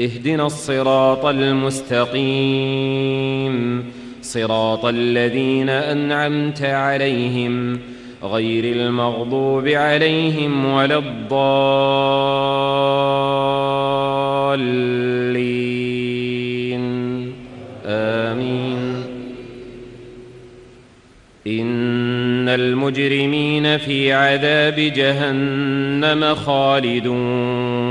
اهدنا الصراط المستقيم. صراط الذين أنعمت عليهم غير المغضوب عليهم ولا الضالين. آمين. إن المجرمين في عذاب جهنم خالدون.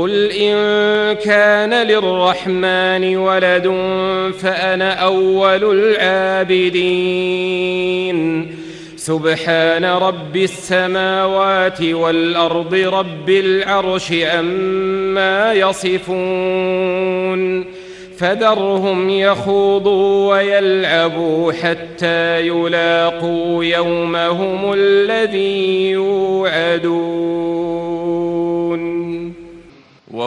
قل إن كان للرحمن ولد فأنا أول العابدين سبحان رب السماوات والأرض رب العرش أما يصفون فذرهم يخوضوا ويلعبوا حتى يلاقوا يومهم الذي يوعدون